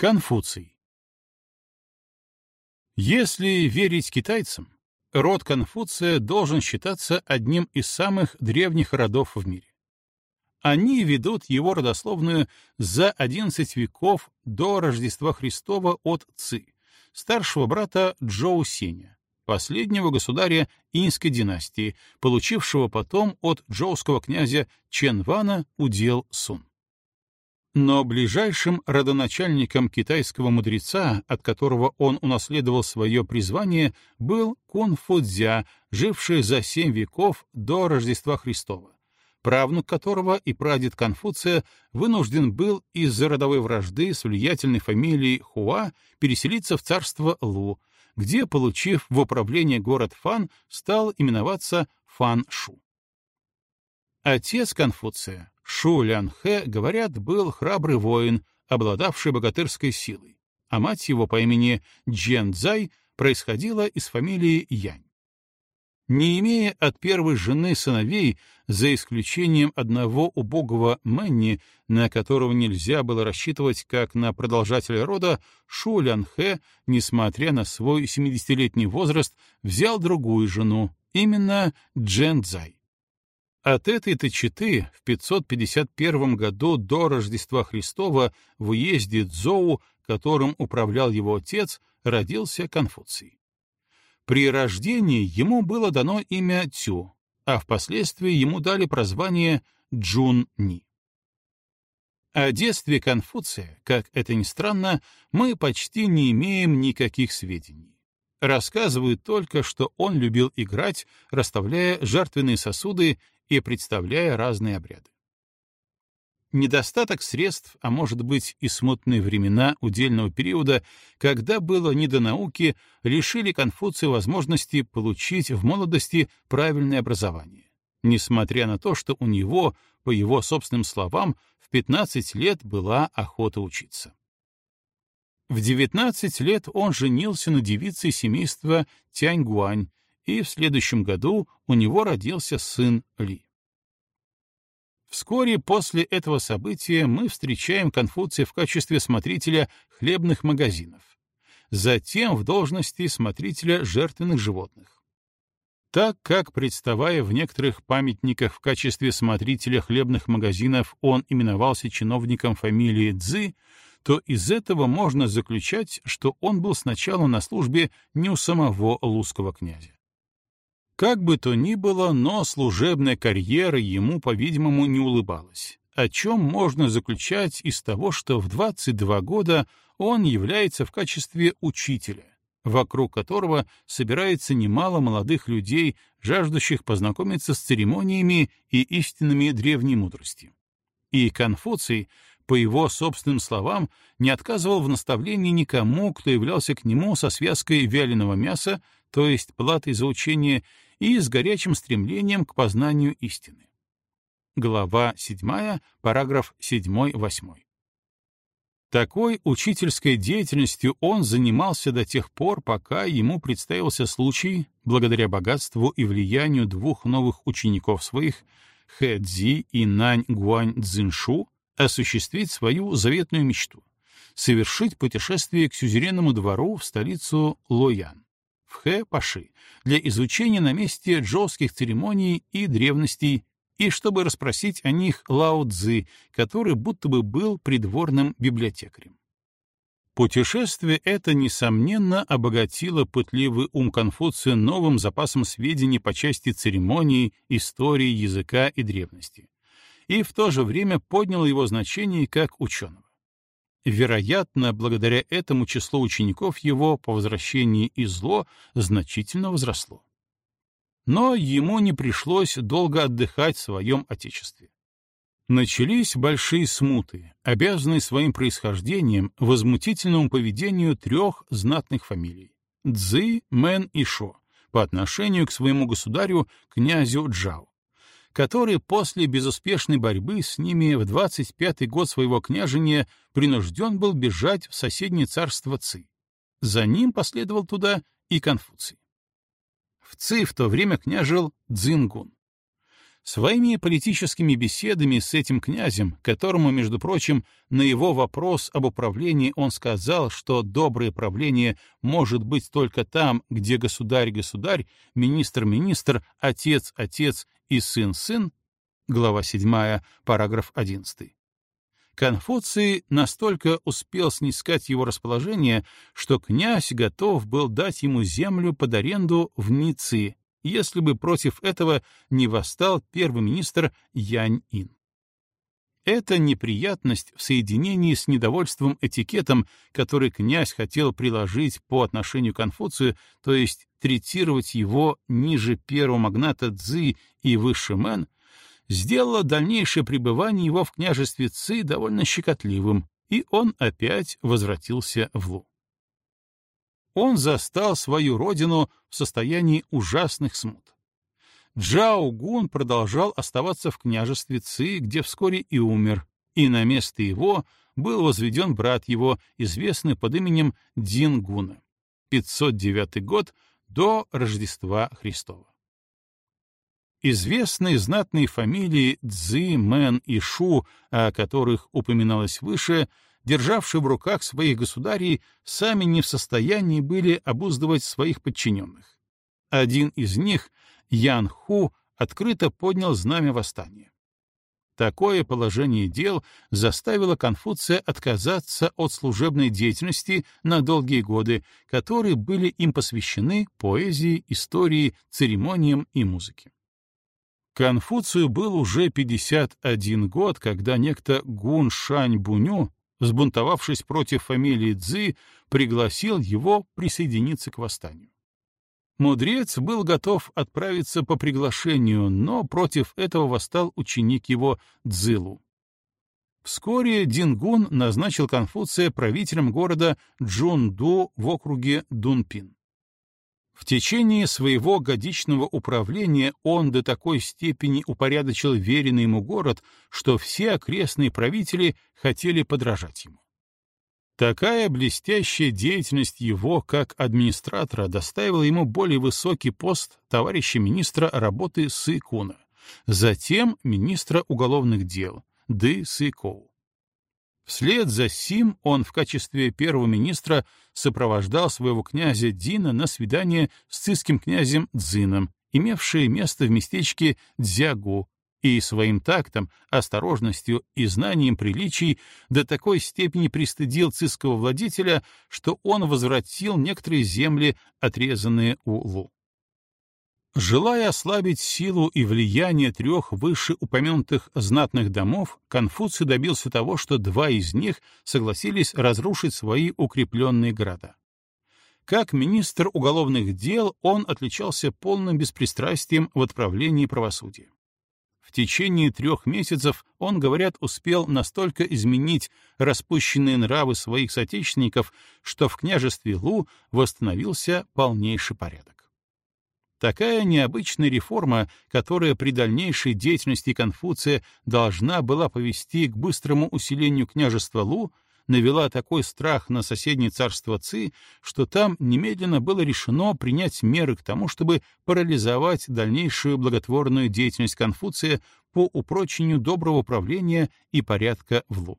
Конфуций Если верить китайцам, род Конфуция должен считаться одним из самых древних родов в мире. Они ведут его родословную за 11 веков до Рождества Христова от Ци, старшего брата Джоу Сеня, последнего государя инской династии, получившего потом от джоуского князя Чен Вана удел Сун. Но ближайшим родоначальником китайского мудреца, от которого он унаследовал свое призвание, был Кун живший за семь веков до Рождества Христова, правнук которого и прадед Конфуция вынужден был из-за родовой вражды с влиятельной фамилией Хуа переселиться в царство Лу, где, получив в управление город Фан, стал именоваться Фан-Шу. Отец Конфуция, Шу Лян-Хэ, говорят, был храбрый воин, обладавший богатырской силой, а мать его по имени Джен Цзай происходила из фамилии Янь. Не имея от первой жены сыновей, за исключением одного убогого Мэнни, на которого нельзя было рассчитывать как на продолжателя рода, Шу Лянхэ, несмотря на свой 70-летний возраст, взял другую жену, именно Джен Цзай. От этой-то четы в 551 году до Рождества Христова в уезде Цзоу, которым управлял его отец, родился Конфуций. При рождении ему было дано имя Цю, а впоследствии ему дали прозвание Джун-Ни. О детстве Конфуция, как это ни странно, мы почти не имеем никаких сведений. Рассказывают только, что он любил играть, расставляя жертвенные сосуды и представляя разные обряды. Недостаток средств, а может быть и смутные времена удельного периода, когда было не до науки, лишили Конфуция возможности получить в молодости правильное образование, несмотря на то, что у него, по его собственным словам, в 15 лет была охота учиться. В 19 лет он женился на девице семейства Тяньгуань, и в следующем году у него родился сын Ли. Вскоре после этого события мы встречаем Конфуция в качестве смотрителя хлебных магазинов, затем в должности смотрителя жертвенных животных. Так как, представая в некоторых памятниках в качестве смотрителя хлебных магазинов, он именовался чиновником фамилии Цзы, то из этого можно заключать, что он был сначала на службе не у самого лузского князя. Как бы то ни было, но служебная карьера ему, по-видимому, не улыбалась, о чем можно заключать из того, что в 22 года он является в качестве учителя, вокруг которого собирается немало молодых людей, жаждущих познакомиться с церемониями и истинами древней мудрости. И Конфуций, по его собственным словам, не отказывал в наставлении никому, кто являлся к нему со связкой вяленого мяса, то есть платой за учение, и с горячим стремлением к познанию истины. Глава 7, параграф 7-8. Такой учительской деятельностью он занимался до тех пор, пока ему представился случай, благодаря богатству и влиянию двух новых учеников своих, Хэ Цзи и Нань Гуань Цзиншу, осуществить свою заветную мечту — совершить путешествие к сюзеренному двору в столицу Лоян в Хэ-Паши для изучения на месте джоуских церемоний и древностей и чтобы расспросить о них Лао Цзы, который будто бы был придворным библиотекарем. Путешествие это, несомненно, обогатило пытливый ум Конфуция новым запасом сведений по части церемоний, истории, языка и древности, и в то же время подняло его значение как ученого. Вероятно, благодаря этому число учеников его по возвращении из зло значительно возросло. Но ему не пришлось долго отдыхать в своем отечестве. Начались большие смуты, обязанные своим происхождением возмутительному поведению трех знатных фамилий — Цзы, Мэн и Шо — по отношению к своему государю, князю Джао который после безуспешной борьбы с ними в 25-й год своего княжения принужден был бежать в соседнее царство Ци. За ним последовал туда и Конфуций. В Ци в то время княжил Цзингун. Своими политическими беседами с этим князем, которому, между прочим, на его вопрос об управлении он сказал, что доброе правление может быть только там, где государь-государь, министр-министр, отец-отец и сын-сын, глава 7, параграф 11. Конфуций настолько успел снискать его расположение, что князь готов был дать ему землю под аренду в Ницце, если бы против этого не восстал первый министр Янь-Ин. Эта неприятность в соединении с недовольством этикетом, который князь хотел приложить по отношению к Конфуцию, то есть третировать его ниже первого магната Цзы и выше Мэн, сделала дальнейшее пребывание его в княжестве Ци довольно щекотливым, и он опять возвратился в Лу он застал свою родину в состоянии ужасных смут. Джао Гун продолжал оставаться в княжестве Ци, где вскоре и умер, и на место его был возведен брат его, известный под именем Дин Гуна, 509 год до Рождества Христова. Известные знатные фамилии Цзи, Мэн и Шу, о которых упоминалось выше, державшие в руках своих государей, сами не в состоянии были обуздывать своих подчиненных. Один из них, Ян Ху, открыто поднял знамя восстания. Такое положение дел заставило Конфуция отказаться от служебной деятельности на долгие годы, которые были им посвящены поэзии, истории, церемониям и музыке. Конфуцию был уже 51 год, когда некто Гун Шань Буню взбунтовавшись против фамилии Цзы, пригласил его присоединиться к восстанию. Мудрец был готов отправиться по приглашению, но против этого восстал ученик его Цзылу. Вскоре Дингун назначил Конфуция правителем города Джунду в округе Дунпин. В течение своего годичного управления он до такой степени упорядочил веренный ему город, что все окрестные правители хотели подражать ему. Такая блестящая деятельность его как администратора доставила ему более высокий пост товарища министра работы Сыкуна, затем министра уголовных дел Ды Сыкоу. Вслед за сим он в качестве первого министра сопровождал своего князя Дина на свидание с циским князем Дзином, имевшее место в местечке Дзягу, и своим тактом, осторожностью и знанием приличий до такой степени пристыдил циского владетеля, что он возвратил некоторые земли, отрезанные у Лу. Желая ослабить силу и влияние трех вышеупомянутых знатных домов, Конфуций добился того, что два из них согласились разрушить свои укрепленные города. Как министр уголовных дел он отличался полным беспристрастием в отправлении правосудия. В течение трех месяцев он, говорят, успел настолько изменить распущенные нравы своих соотечественников, что в княжестве Лу восстановился полнейший порядок. Такая необычная реформа, которая при дальнейшей деятельности Конфуция должна была повести к быстрому усилению княжества Лу, навела такой страх на соседнее царство Ци, что там немедленно было решено принять меры к тому, чтобы парализовать дальнейшую благотворную деятельность Конфуция по упрочению доброго правления и порядка в Лу.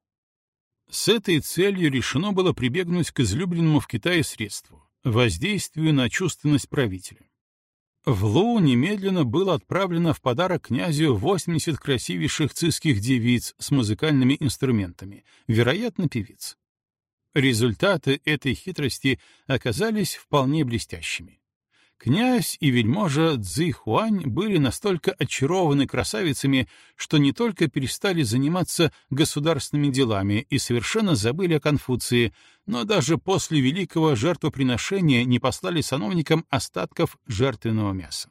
С этой целью решено было прибегнуть к излюбленному в Китае средству — воздействию на чувственность правителя. В Лу немедленно было отправлено в подарок князю 80 красивейших циских девиц с музыкальными инструментами, вероятно, певиц. Результаты этой хитрости оказались вполне блестящими. Князь и вельможа Цзи Хуань были настолько очарованы красавицами, что не только перестали заниматься государственными делами и совершенно забыли о Конфуции, но даже после великого жертвоприношения не послали сановникам остатков жертвенного мяса.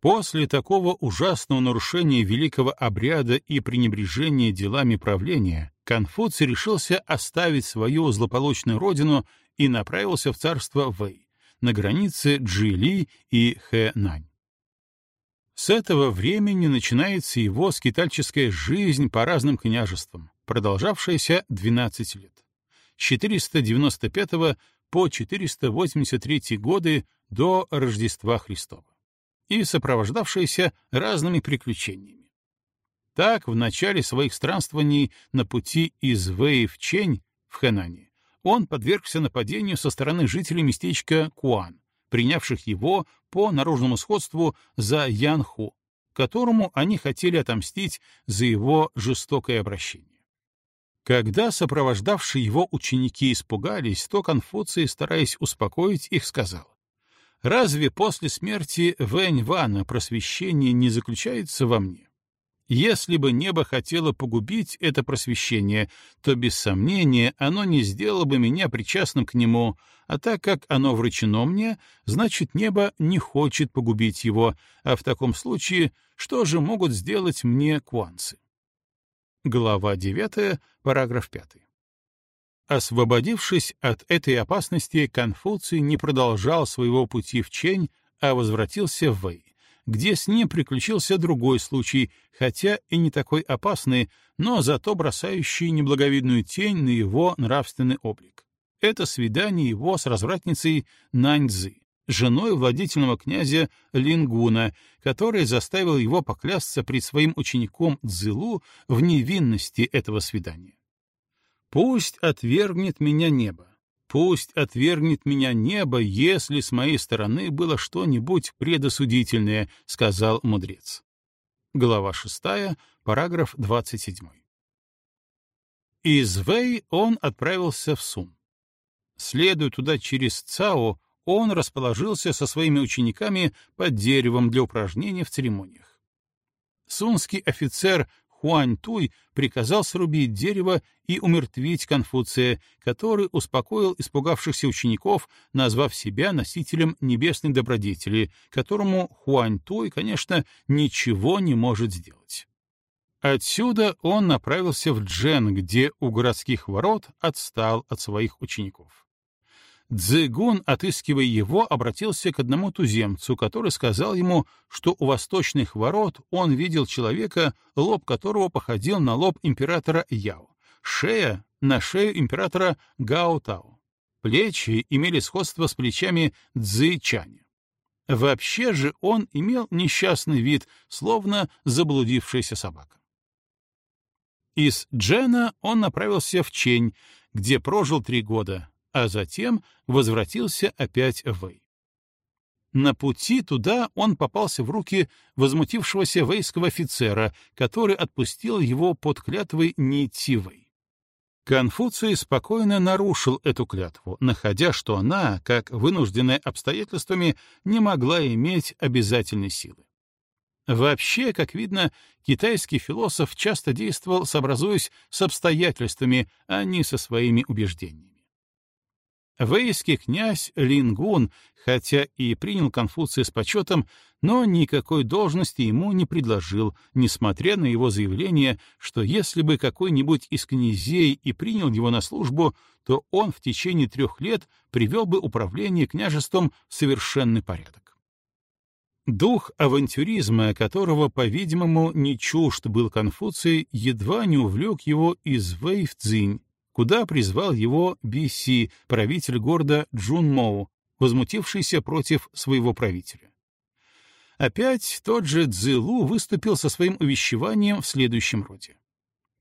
После такого ужасного нарушения великого обряда и пренебрежения делами правления Конфуций решился оставить свою злополучную родину и направился в царство Вэй на границе Джили и Хэнань. С этого времени начинается его скитальческая жизнь по разным княжествам, продолжавшаяся 12 лет. С 495 по 483 годы до Рождества Христова. и сопровождавшаяся разными приключениями. Так, в начале своих странствований на пути из Вэй в Чень, в Хэнане, он подвергся нападению со стороны жителей местечка Куан, принявших его по наружному сходству за Янху, которому они хотели отомстить за его жестокое обращение. Когда сопровождавшие его ученики испугались, то Конфуций, стараясь успокоить их, сказал, «Разве после смерти Вэнь Вана просвещение не заключается во мне? Если бы небо хотело погубить это просвещение, то, без сомнения, оно не сделало бы меня причастным к нему, а так как оно вручено мне, значит, небо не хочет погубить его, а в таком случае что же могут сделать мне куанцы? Глава 9, параграф 5. Освободившись от этой опасности, Конфуций не продолжал своего пути в Чень, а возвратился в Вэй где с ним приключился другой случай, хотя и не такой опасный, но зато бросающий неблаговидную тень на его нравственный облик. Это свидание его с развратницей Наньцзы, женой владетельного князя Лингуна, который заставил его поклясться пред своим учеником Цзылу в невинности этого свидания. «Пусть отвергнет меня небо, Пусть отвергнет меня небо, если с моей стороны было что-нибудь предосудительное, — сказал мудрец. Глава 6, параграф 27. Из Вэй он отправился в Сум. Следуя туда через Цао, он расположился со своими учениками под деревом для упражнений в церемониях. Сунский офицер Хуань Туй приказал срубить дерево и умертвить Конфуция, который успокоил испугавшихся учеников, назвав себя носителем небесной добродетели, которому Хуань Туй, конечно, ничего не может сделать. Отсюда он направился в Джен, где у городских ворот отстал от своих учеников. Цзэгун, отыскивая его, обратился к одному туземцу, который сказал ему, что у восточных ворот он видел человека, лоб которого походил на лоб императора Яо, шея — на шею императора Гао Тао. Плечи имели сходство с плечами Цзы Чаня. Вообще же он имел несчастный вид, словно заблудившаяся собака. Из Джена он направился в Чень, где прожил три года, а затем возвратился опять в Вэй. На пути туда он попался в руки возмутившегося вейского офицера, который отпустил его под клятвой не идти Вэй. Конфуций спокойно нарушил эту клятву, находя, что она, как вынужденная обстоятельствами, не могла иметь обязательной силы. Вообще, как видно, китайский философ часто действовал, сообразуясь с обстоятельствами, а не со своими убеждениями. Вейский князь Лингун, хотя и принял Конфуция с почетом, но никакой должности ему не предложил, несмотря на его заявление, что если бы какой-нибудь из князей и принял его на службу, то он в течение трех лет привел бы управление княжеством в совершенный порядок. Дух авантюризма, которого, по-видимому, не чужд был Конфуций, едва не увлек его из Вэй в Цзинь, куда призвал его Биси, правитель города Джунмоу, возмутившийся против своего правителя. Опять тот же Цзилу выступил со своим увещеванием в следующем роде.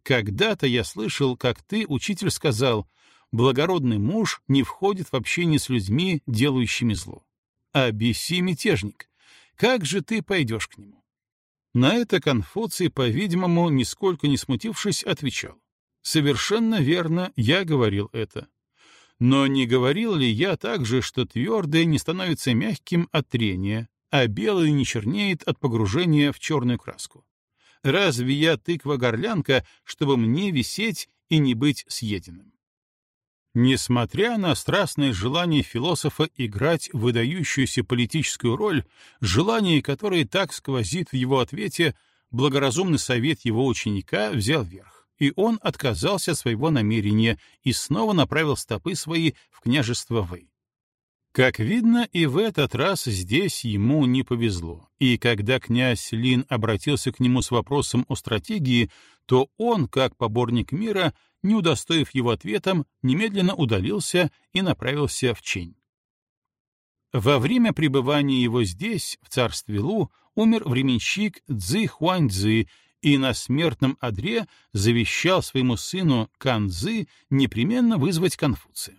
«Когда-то я слышал, как ты, учитель, сказал, благородный муж не входит в общение с людьми, делающими зло. А Биси — мятежник. Как же ты пойдешь к нему?» На это Конфуций, по-видимому, нисколько не смутившись, отвечал. Совершенно верно, я говорил это. Но не говорил ли я также, что твердое не становится мягким от трения, а белое не чернеет от погружения в черную краску? Разве я тыква-горлянка, чтобы мне висеть и не быть съеденным? Несмотря на страстное желание философа играть выдающуюся политическую роль, желание, которое так сквозит в его ответе, благоразумный совет его ученика взял верх и он отказался от своего намерения и снова направил стопы свои в княжество Вэй. Как видно, и в этот раз здесь ему не повезло, и когда князь Лин обратился к нему с вопросом о стратегии, то он, как поборник мира, не удостоив его ответом, немедленно удалился и направился в Чень. Во время пребывания его здесь, в царстве Лу, умер временщик Цзы Хуаньцзы и на смертном одре завещал своему сыну Канзы непременно вызвать Конфуция.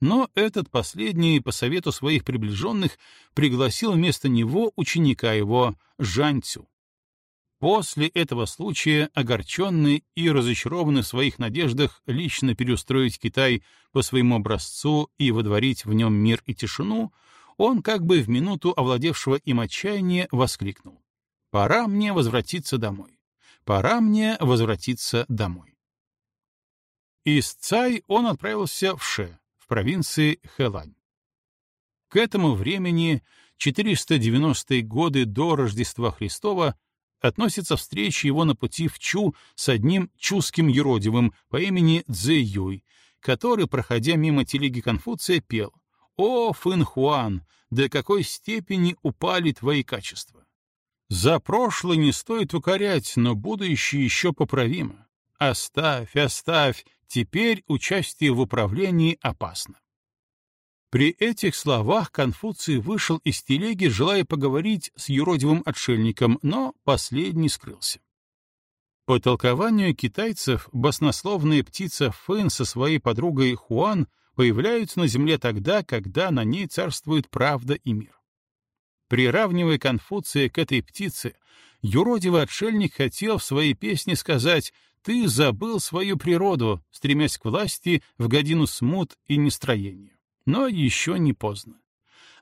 Но этот последний, по совету своих приближенных, пригласил вместо него ученика его, Жанцю. После этого случая, огорченный и разочарованный в своих надеждах лично переустроить Китай по своему образцу и водворить в нем мир и тишину, он как бы в минуту овладевшего им отчаяния воскликнул. «Пора мне возвратиться домой. Пора мне возвратиться домой». Из Цай он отправился в Ше, в провинции Хэлань. К этому времени, 490-е годы до Рождества Христова, относится встреча его на пути в Чу с одним чуским юродивым по имени Цзэ Юй, который, проходя мимо телеги Конфуция, пел «О, Фын Хуан, до какой степени упали твои качества! За прошлое не стоит укорять, но будущее еще поправимо. Оставь, оставь, теперь участие в управлении опасно». При этих словах Конфуций вышел из телеги, желая поговорить с юродивым отшельником, но последний скрылся. По толкованию китайцев, баснословная птица Фэн со своей подругой Хуан появляются на земле тогда, когда на ней царствует правда и мир. Приравнивая Конфуция к этой птице, юродивый отшельник хотел в своей песне сказать «Ты забыл свою природу, стремясь к власти в годину смут и нестроения» но еще не поздно.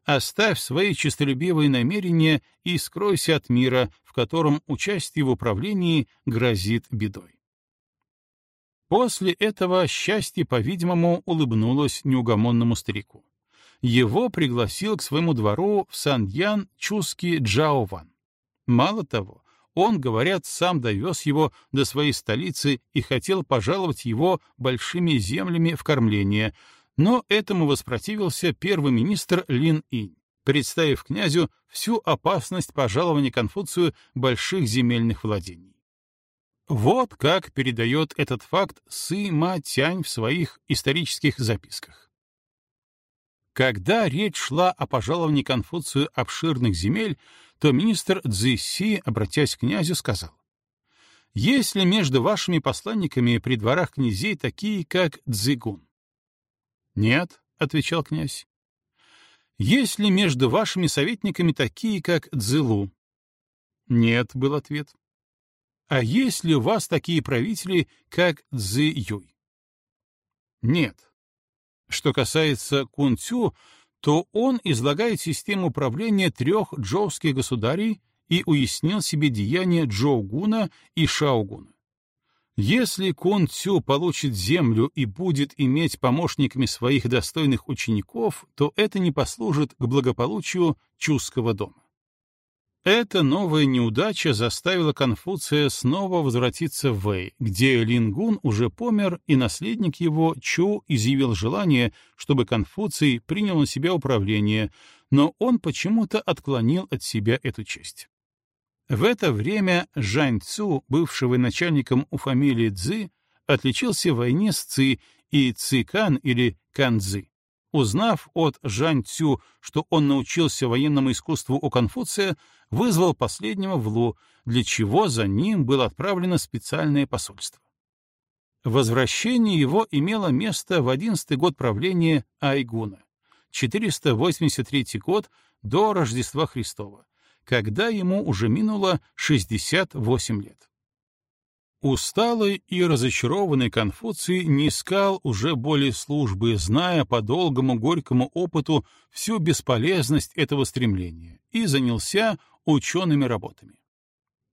Оставь свои честолюбивые намерения и скройся от мира, в котором участие в управлении грозит бедой. После этого счастье, по-видимому, улыбнулось неугомонному старику. Его пригласил к своему двору в Сан-Ян Чуски Джаован. Мало того, он, говорят, сам довез его до своей столицы и хотел пожаловать его большими землями в кормление, но этому воспротивился первый министр Лин Инь, представив князю всю опасность пожалования Конфуцию больших земельных владений. Вот как передает этот факт Сы Ма Тянь в своих исторических записках. Когда речь шла о пожаловании Конфуцию обширных земель, то министр Цзиси, обратясь к князю, сказал, «Есть ли между вашими посланниками при дворах князей такие, как Цзигун? «Нет», — отвечал князь. «Есть ли между вашими советниками такие, как Цзылу?» «Нет», — был ответ. «А есть ли у вас такие правители, как Цзы Юй?» «Нет». Что касается Кун Цю, то он излагает систему управления трех джоуских государей и уяснил себе деяния Джоугуна и Шаогуна. Если Кун Цю получит землю и будет иметь помощниками своих достойных учеников, то это не послужит к благополучию Чуского дома. Эта новая неудача заставила Конфуция снова возвратиться в Вэй, где Лингун уже помер, и наследник его Чу изъявил желание, чтобы Конфуций принял на себя управление, но он почему-то отклонил от себя эту честь. В это время Жань Цу, бывший начальником у фамилии Цзы, отличился в войне с Ци и Ци Кан или Кан Цзы. Узнав от Жань Цю, что он научился военному искусству у Конфуция, вызвал последнего в Лу, для чего за ним было отправлено специальное посольство. Возвращение его имело место в одиннадцатый год правления Айгуна, 483 год до Рождества Христова, когда ему уже минуло 68 лет. Усталый и разочарованный Конфуций не искал уже более службы, зная по долгому горькому опыту всю бесполезность этого стремления, и занялся учеными работами.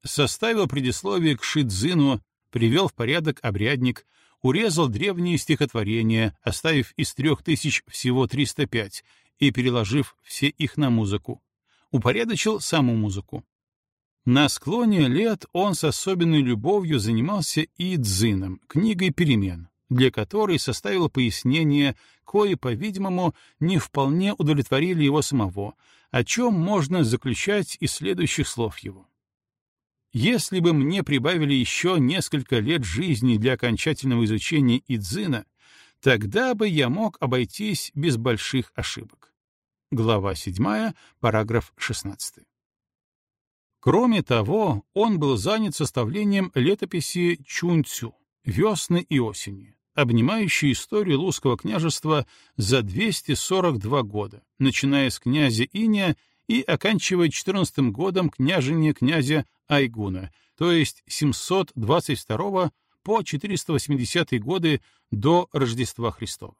Составил предисловие к Шидзину, привел в порядок обрядник, урезал древние стихотворения, оставив из трех тысяч всего 305 и переложив все их на музыку, упорядочил саму музыку. На склоне лет он с особенной любовью занимался и дзином, книгой перемен, для которой составил пояснение, кое, по-видимому, не вполне удовлетворили его самого, о чем можно заключать из следующих слов его. Если бы мне прибавили еще несколько лет жизни для окончательного изучения Идзина, тогда бы я мог обойтись без больших ошибок. глава 7, параграф 16. Кроме того, он был занят составлением летописи Чунцю «Весны и осени», обнимающей историю Лузского княжества за 242 года, начиная с князя Иня и оканчивая 14 годом княжения князя Айгуна, то есть 722 по 480 годы до Рождества Христова.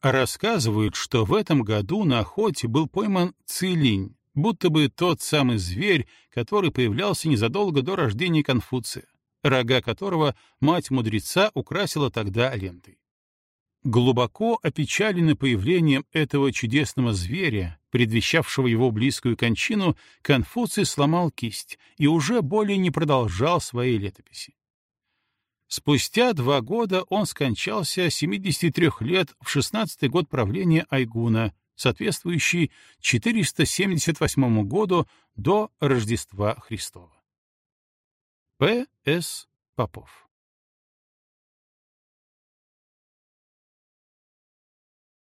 Рассказывают, что в этом году на охоте был пойман цилинь, будто бы тот самый зверь, который появлялся незадолго до рождения Конфуция, рога которого мать мудреца украсила тогда лентой. Глубоко опечаленный появлением этого чудесного зверя, предвещавшего его близкую кончину, Конфуций сломал кисть и уже более не продолжал своей летописи. Спустя два года он скончался 73 лет в 16 год правления Айгуна, соответствующий 478 году до Рождества Христова. П. С. Попов